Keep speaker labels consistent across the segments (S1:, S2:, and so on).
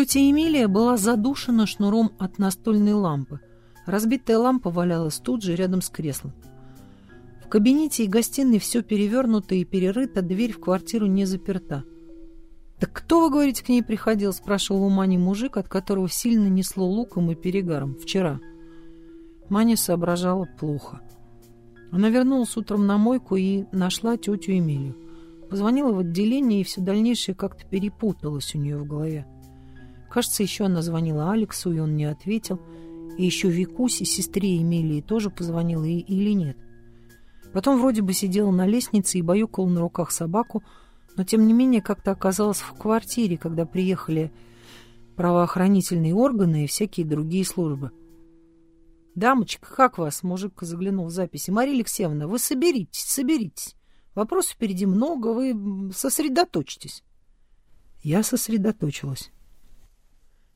S1: Тетя Эмилия была задушена шнуром от настольной лампы. Разбитая лампа валялась тут же, рядом с креслом. В кабинете и гостиной все перевернуто и перерыто, дверь в квартиру не заперта. «Так кто, вы говорите, к ней приходил?» – спрашивал у Мани мужик, от которого сильно несло луком и перегаром. «Вчера». Маня соображала плохо. Она вернулась утром на мойку и нашла тетю Эмилию. Позвонила в отделение, и все дальнейшее как-то перепуталось у нее в голове. Кажется, еще она звонила Алексу, и он не ответил. И еще Викусе, сестре Эмилии, тоже позвонила и, или нет. Потом вроде бы сидела на лестнице и баюкала на руках собаку, но тем не менее как-то оказалась в квартире, когда приехали правоохранительные органы и всякие другие службы. «Дамочка, как вас?» — мужик заглянул в записи. «Мария Алексеевна, вы соберитесь, соберитесь. Вопросов впереди много, вы сосредоточьтесь». Я сосредоточилась.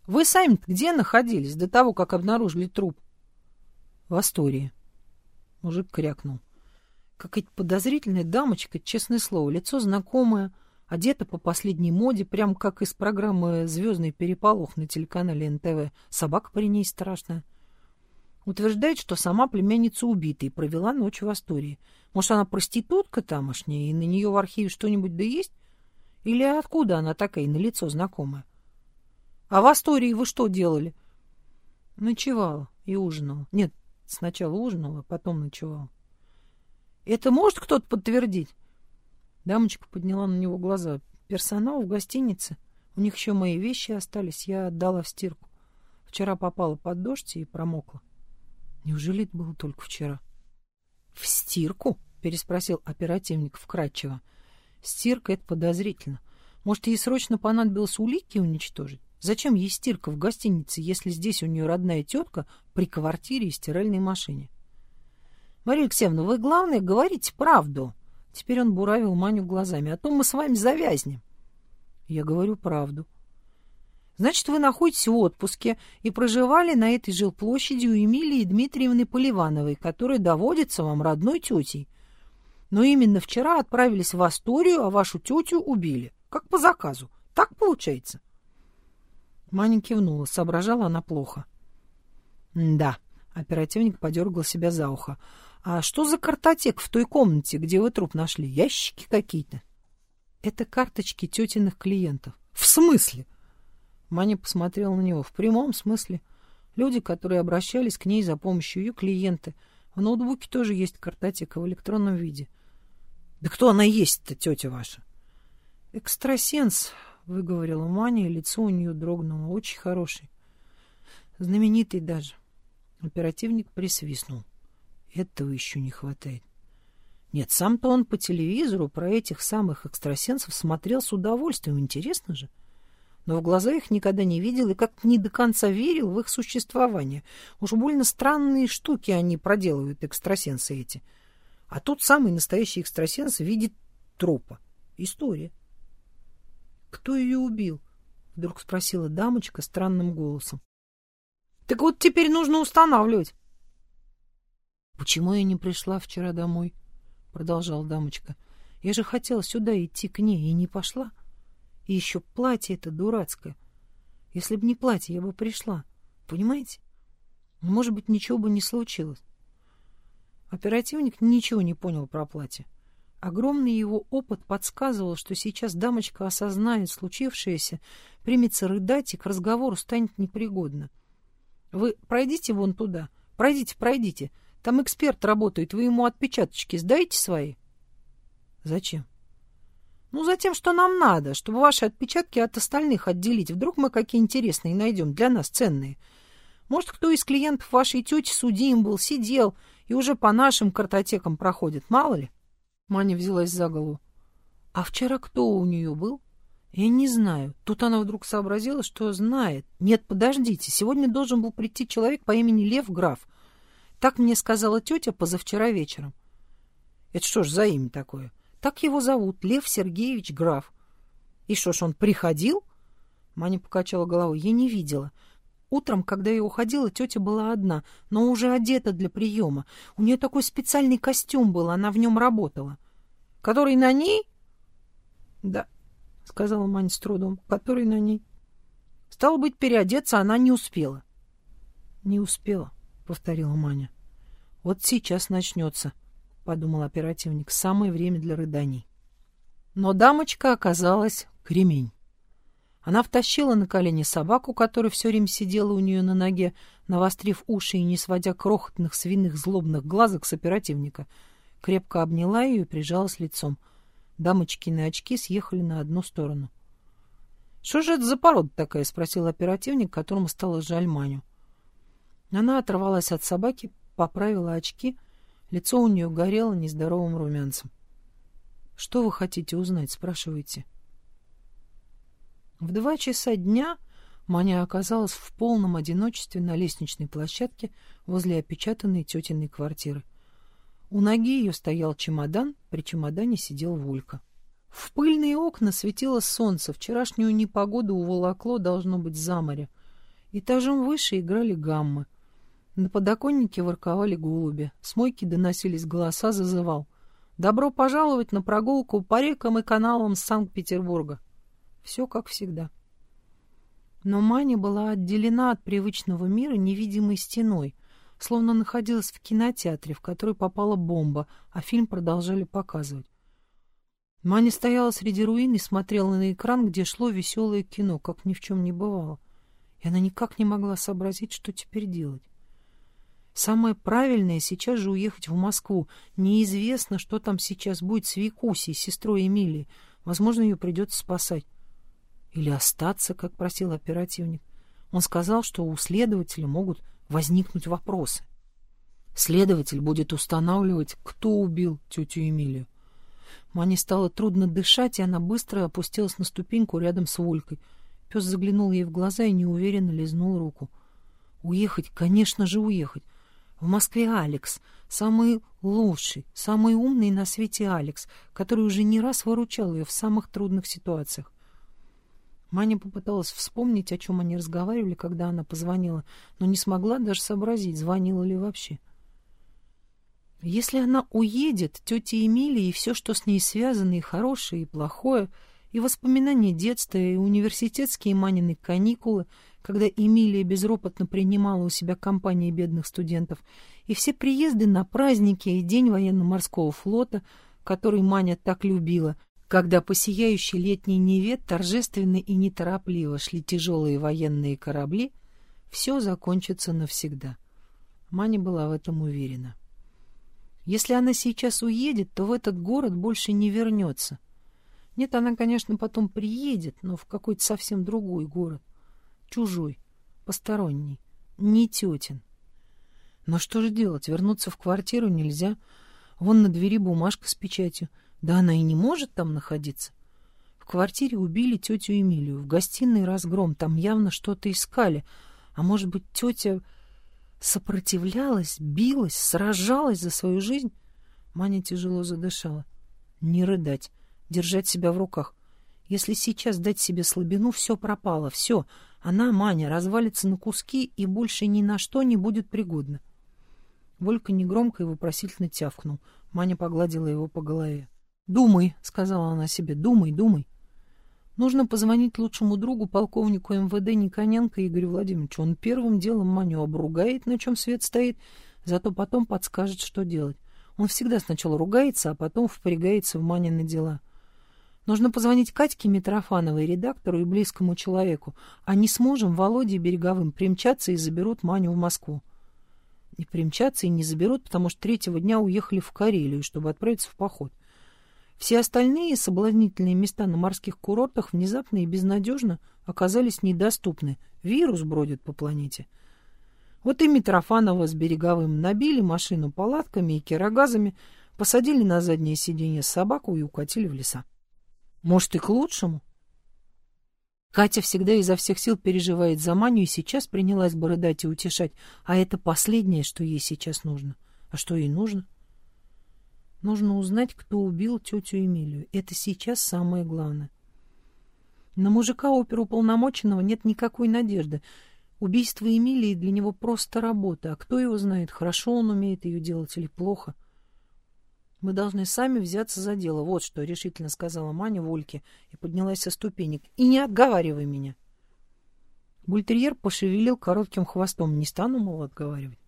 S1: «Вы сами где находились до того, как обнаружили труп?» «В Астории». Мужик крякнул. Какая-то подозрительная дамочка, честное слово, лицо знакомое, одета по последней моде, прям как из программы «Звездный переполох» на телеканале НТВ. Собака при ней страшная. Утверждает, что сама племянница убита и провела ночь в Астории. Может, она проститутка тамошняя, и на нее в архиве что-нибудь да есть? Или откуда она такая, на лицо знакомая? А в Астории вы что делали? Ночевала и ужинала. Нет, сначала ужинала, потом ночевала. Это может кто-то подтвердить? Дамочка подняла на него глаза. Персонал в гостинице. У них еще мои вещи остались. Я отдала в стирку. Вчера попала под дождь и промокла. Неужели это было только вчера? — В стирку? — переспросил оперативник вкратчиво. — Стирка — это подозрительно. Может, ей срочно понадобилось улики уничтожить? Зачем ей стирка в гостинице, если здесь у нее родная тетка при квартире и стиральной машине? — Мария Алексеевна, вы, главное, говорите правду. Теперь он буравил Маню глазами. А то мы с вами завязнем. — Я говорю правду. Значит, вы находитесь в отпуске и проживали на этой жилплощади у Эмилии Дмитриевны Поливановой, которая доводится вам родной тетей. Но именно вчера отправились в Асторию, а вашу тетю убили. Как по заказу. Так получается? Маня кивнула. Соображала она плохо. — Да. Оперативник подергал себя за ухо. — А что за картотек в той комнате, где вы труп нашли? Ящики какие-то? — Это карточки тетиных клиентов. — В смысле? Маня посмотрела на него. В прямом смысле. Люди, которые обращались к ней за помощью, ее клиенты. В ноутбуке тоже есть картотека в электронном виде. Да кто она есть-то, тетя ваша? Экстрасенс, выговорила Маня, и лицо у нее дрогнуло. Очень хороший. Знаменитый даже. Оперативник присвистнул. Этого еще не хватает. Нет, сам-то он по телевизору про этих самых экстрасенсов смотрел с удовольствием. Интересно же. — но в глаза их никогда не видел и как-то не до конца верил в их существование. Уж больно странные штуки они проделывают, экстрасенсы эти. А тут самый настоящий экстрасенс видит трупа. История. «Кто ее убил?» — вдруг спросила дамочка странным голосом. «Так вот теперь нужно устанавливать». «Почему я не пришла вчера домой?» — продолжала дамочка. «Я же хотела сюда идти к ней и не пошла». И еще платье это дурацкое. Если бы не платье, я бы пришла. Понимаете? Может быть, ничего бы не случилось. Оперативник ничего не понял про платье. Огромный его опыт подсказывал, что сейчас дамочка осознает случившееся, примется рыдать и к разговору станет непригодно. Вы пройдите вон туда. Пройдите, пройдите. Там эксперт работает. Вы ему отпечаточки сдаете свои? Зачем? Ну, за тем, что нам надо, чтобы ваши отпечатки от остальных отделить. Вдруг мы какие интересные найдем, для нас ценные. Может, кто из клиентов вашей тети судим был, сидел и уже по нашим картотекам проходит, мало ли? Маня взялась за голову. А вчера кто у нее был? Я не знаю. Тут она вдруг сообразила, что знает. Нет, подождите, сегодня должен был прийти человек по имени Лев Граф. Так мне сказала тетя позавчера вечером. Это что ж за имя такое? — так его зовут, Лев Сергеевич Граф. И что ж, он приходил? Маня покачала головой. Я не видела. Утром, когда я уходила, тетя была одна, но уже одета для приема. У нее такой специальный костюм был, она в нем работала. Который на ней? Да, сказала Маня с трудом. Который на ней? Стало быть, переодеться она не успела. — Не успела, — повторила Маня. — Вот сейчас начнется, — подумал оперативник. — Самое время для рыданий. Но дамочка оказалась кремень. Она втащила на колени собаку, которая все время сидела у нее на ноге, навострив уши и не сводя крохотных свиных злобных глазок с оперативника. Крепко обняла ее и прижалась лицом. Дамочкины очки съехали на одну сторону. — Что же это за порода такая? — спросил оперативник, которому стало жаль Маню. Она оторвалась от собаки, поправила очки. Лицо у нее горело нездоровым румянцем. — Что вы хотите узнать? — спрашиваете. — в два часа дня Маня оказалась в полном одиночестве на лестничной площадке возле опечатанной тетиной квартиры. У ноги ее стоял чемодан, при чемодане сидел Волька. В пыльные окна светило солнце, вчерашнюю непогоду уволокло, должно быть, за море. Этажом выше играли гаммы. На подоконнике ворковали голуби. С мойки доносились голоса, зазывал. «Добро пожаловать на прогулку по рекам и каналам Санкт-Петербурга!» Все как всегда. Но Маня была отделена от привычного мира невидимой стеной, словно находилась в кинотеатре, в который попала бомба, а фильм продолжали показывать. Маня стояла среди руин и смотрела на экран, где шло веселое кино, как ни в чем не бывало. И она никак не могла сообразить, что теперь делать. Самое правильное сейчас же уехать в Москву. Неизвестно, что там сейчас будет с Викусей, сестрой Эмилии. Возможно, ее придется спасать. Или остаться, как просил оперативник. Он сказал, что у следователя могут возникнуть вопросы. Следователь будет устанавливать, кто убил тетю Эмилию. Мане стало трудно дышать, и она быстро опустилась на ступеньку рядом с Волькой. Пес заглянул ей в глаза и неуверенно лизнул руку. Уехать, конечно же, уехать. В Москве Алекс, самый лучший, самый умный на свете Алекс, который уже не раз выручал ее в самых трудных ситуациях. Маня попыталась вспомнить, о чем они разговаривали, когда она позвонила, но не смогла даже сообразить, звонила ли вообще. Если она уедет, тетя Эмилия и все, что с ней связано, и хорошее, и плохое, и воспоминания детства, и университетские Манины каникулы, когда Эмилия безропотно принимала у себя компании бедных студентов, и все приезды на праздники и День военно-морского флота, который Маня так любила, когда по сияющей летней Неве торжественно и неторопливо шли тяжелые военные корабли, все закончится навсегда. Маня была в этом уверена. Если она сейчас уедет, то в этот город больше не вернется. Нет, она, конечно, потом приедет, но в какой-то совсем другой город. Чужой, посторонний, не тетин. Но что же делать? Вернуться в квартиру нельзя. Вон на двери бумажка с печатью — да она и не может там находиться. В квартире убили тетю Эмилию, в гостиной разгром, там явно что-то искали. А может быть, тетя сопротивлялась, билась, сражалась за свою жизнь? Маня тяжело задышала. Не рыдать, держать себя в руках. Если сейчас дать себе слабину, все пропало, все. Она, Маня, развалится на куски и больше ни на что не будет пригодна. Волька негромко и вопросительно тявкнул. Маня погладила его по голове. «Думай», — сказала она себе, — «думай, думай». Нужно позвонить лучшему другу, полковнику МВД Никоненко Игорю Владимировичу. Он первым делом Маню обругает, на чем свет стоит, зато потом подскажет, что делать. Он всегда сначала ругается, а потом впрягается в Манины дела. Нужно позвонить Катьке Митрофановой, редактору и близкому человеку. Они с мужем, Володей Береговым, примчатся и заберут Маню в Москву. И примчатся, и не заберут, потому что третьего дня уехали в Карелию, чтобы отправиться в поход. Все остальные соблазнительные места на морских курортах внезапно и безнадежно оказались недоступны. Вирус бродит по планете. Вот и Митрофанова с Береговым набили машину палатками и кирогазами, посадили на заднее сиденье собаку и укатили в леса. Может, и к лучшему? Катя всегда изо всех сил переживает за Маню и сейчас принялась бы рыдать и утешать, а это последнее, что ей сейчас нужно. А что ей нужно? Нужно узнать, кто убил тетю Эмилию. Это сейчас самое главное. На мужика оперуполномоченного нет никакой надежды. Убийство Эмилии для него просто работа. А кто его знает, хорошо он умеет ее делать или плохо? Мы должны сами взяться за дело. Вот что решительно сказала Маня Вольке и поднялась со ступенек. И не отговаривай меня. Бультерьер пошевелил коротким хвостом. Не стану, мол, отговаривать.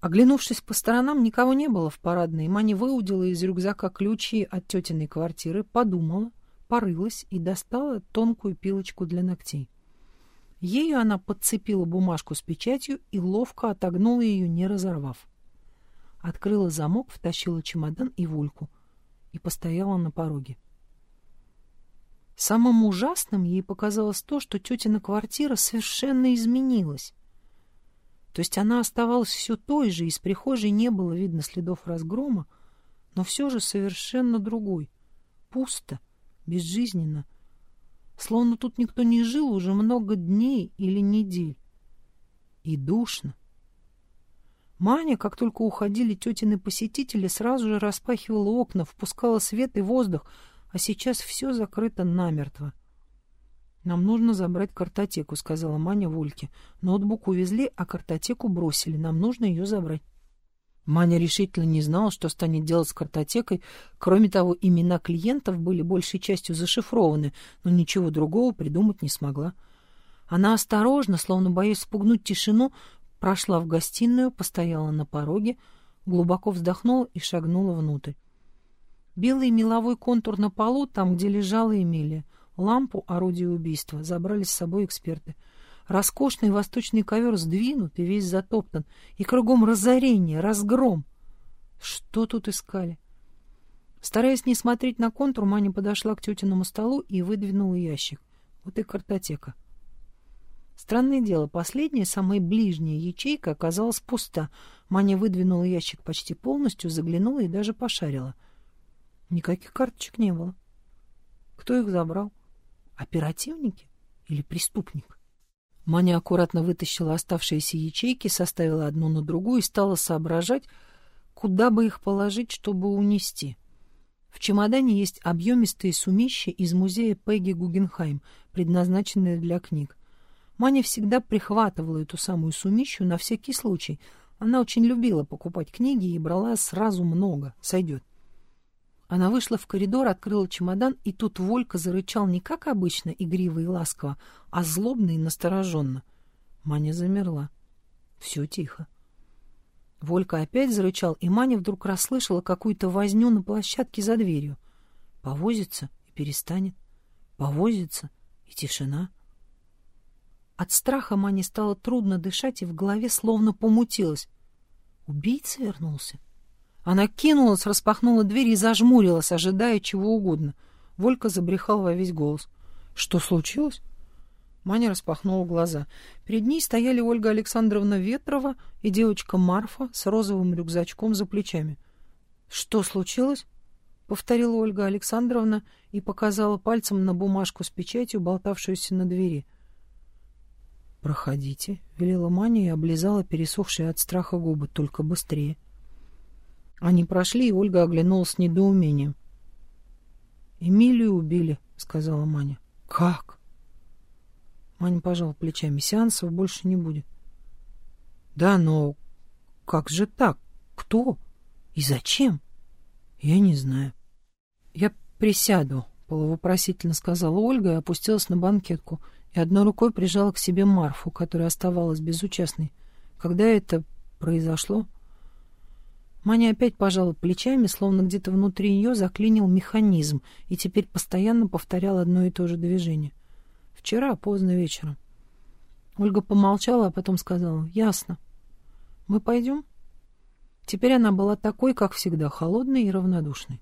S1: Оглянувшись по сторонам, никого не было в парадной. Маня выудила из рюкзака ключи от тетиной квартиры, подумала, порылась и достала тонкую пилочку для ногтей. Ею она подцепила бумажку с печатью и ловко отогнула ее, не разорвав. Открыла замок, втащила чемодан и вульку и постояла на пороге. Самым ужасным ей показалось то, что тетина квартира совершенно изменилась. То есть она оставалась все той же, из прихожей не было видно следов разгрома, но все же совершенно другой. Пусто, безжизненно. Словно тут никто не жил уже много дней или недель. И душно. Маня, как только уходили тетины посетители, сразу же распахивала окна, впускала свет и воздух, а сейчас все закрыто намертво. «Нам нужно забрать картотеку», — сказала Маня Вольке. «Ноутбук увезли, а картотеку бросили. Нам нужно ее забрать». Маня решительно не знала, что станет делать с картотекой. Кроме того, имена клиентов были большей частью зашифрованы, но ничего другого придумать не смогла. Она осторожно, словно боясь спугнуть тишину, Прошла в гостиную, постояла на пороге, глубоко вздохнула и шагнула внутрь. Белый меловой контур на полу, там, где лежала Эмилия, лампу, орудие убийства, забрали с собой эксперты. Роскошный восточный ковер сдвинут и весь затоптан, и кругом разорение, разгром. Что тут искали? Стараясь не смотреть на контур, Маня подошла к тетиному столу и выдвинула ящик. Вот и картотека. Странное дело, последняя, самая ближняя ячейка оказалась пуста. Маня выдвинула ящик почти полностью, заглянула и даже пошарила. Никаких карточек не было. Кто их забрал? Оперативники или преступник? Маня аккуратно вытащила оставшиеся ячейки, составила одну на другую и стала соображать, куда бы их положить, чтобы унести. В чемодане есть объемистые сумища из музея Пегги Гугенхайм, предназначенные для книг. Маня всегда прихватывала эту самую сумищу на всякий случай. Она очень любила покупать книги и брала сразу много. Сойдет. Она вышла в коридор, открыла чемодан, и тут Волька зарычал не как обычно, игриво и ласково, а злобно и настороженно. Маня замерла. Все тихо. Волька опять зарычал, и Маня вдруг расслышала какую-то возню на площадке за дверью. Повозится и перестанет. Повозится и тишина. От страха Мане стало трудно дышать, и в голове словно помутилось. Убийца вернулся. Она кинулась, распахнула дверь и зажмурилась, ожидая чего угодно. Волька забрехал во весь голос. «Что случилось?» Маня распахнула глаза. Перед ней стояли Ольга Александровна Ветрова и девочка Марфа с розовым рюкзачком за плечами. «Что случилось?» — повторила Ольга Александровна и показала пальцем на бумажку с печатью, болтавшуюся на двери — «Проходите», — велела Маня и облизала пересохшие от страха губы, только быстрее. Они прошли, и Ольга оглянулась с недоумением. «Эмилию убили», — сказала Маня. «Как?» Маня пожала плечами. «Сеансов больше не будет». «Да, но как же так? Кто? И зачем?» «Я не знаю». «Я присяду», — полувопросительно сказала Ольга и опустилась на банкетку — и одной рукой прижала к себе Марфу, которая оставалась безучастной. Когда это произошло? Маня опять пожала плечами, словно где-то внутри нее заклинил механизм и теперь постоянно повторял одно и то же движение. Вчера, поздно вечером. Ольга помолчала, а потом сказала, «Ясно. Мы пойдем?» Теперь она была такой, как всегда, холодной и равнодушной.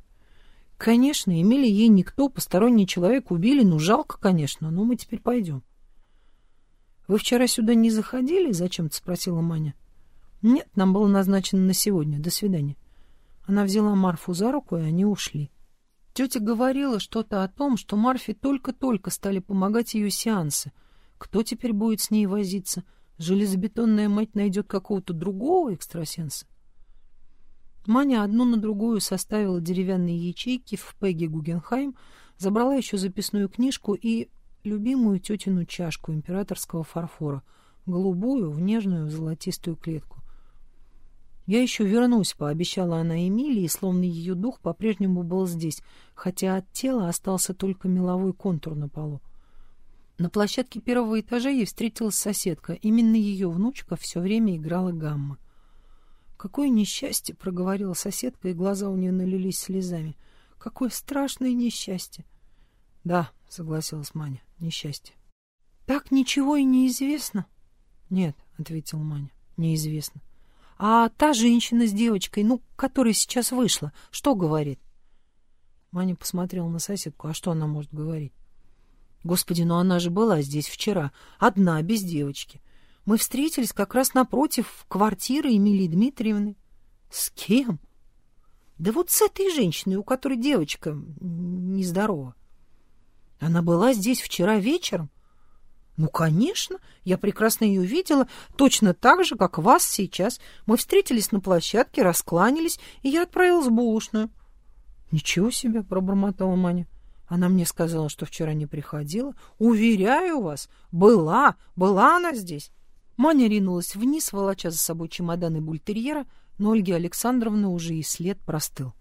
S1: Конечно, имели ей никто, посторонний человек убили, ну жалко, конечно, но мы теперь пойдем. Вы вчера сюда не заходили? Зачем-то спросила Маня. Нет, нам было назначено на сегодня. До свидания. Она взяла Марфу за руку, и они ушли. Тетя говорила что-то о том, что Марфе только-только стали помогать ее сеансы. Кто теперь будет с ней возиться? Железобетонная мать найдет какого-то другого экстрасенса? Маня одну на другую составила деревянные ячейки в Пегги Гугенхайм, забрала еще записную книжку и любимую тетину чашку императорского фарфора, голубую в нежную золотистую клетку. «Я еще вернусь», — пообещала она Эмилии, словно ее дух по-прежнему был здесь, хотя от тела остался только меловой контур на полу. На площадке первого этажа ей встретилась соседка. Именно ее внучка все время играла гамма. «Какое несчастье!» — проговорила соседка, и глаза у нее налились слезами. «Какое страшное несчастье!» «Да», — согласилась Маня, — «несчастье». «Так ничего и не известно?» «Нет», — ответил Маня, — «неизвестно». «А та женщина с девочкой, ну, которая сейчас вышла, что говорит?» Маня посмотрела на соседку. «А что она может говорить?» «Господи, ну она же была здесь вчера, одна, без девочки. Мы встретились как раз напротив квартиры Эмилии Дмитриевны». «С кем?» «Да вот с этой женщиной, у которой девочка нездорова». «Она была здесь вчера вечером?» «Ну, конечно, я прекрасно ее видела, точно так же, как вас сейчас. Мы встретились на площадке, раскланялись, и я отправилась в булочную». «Ничего себе!» — пробормотала Маня. Она мне сказала, что вчера не приходила. Уверяю вас, была, была она здесь. Маня ринулась вниз, волоча за собой чемоданы бультерьера, но Ольги Александровны уже и след простыл.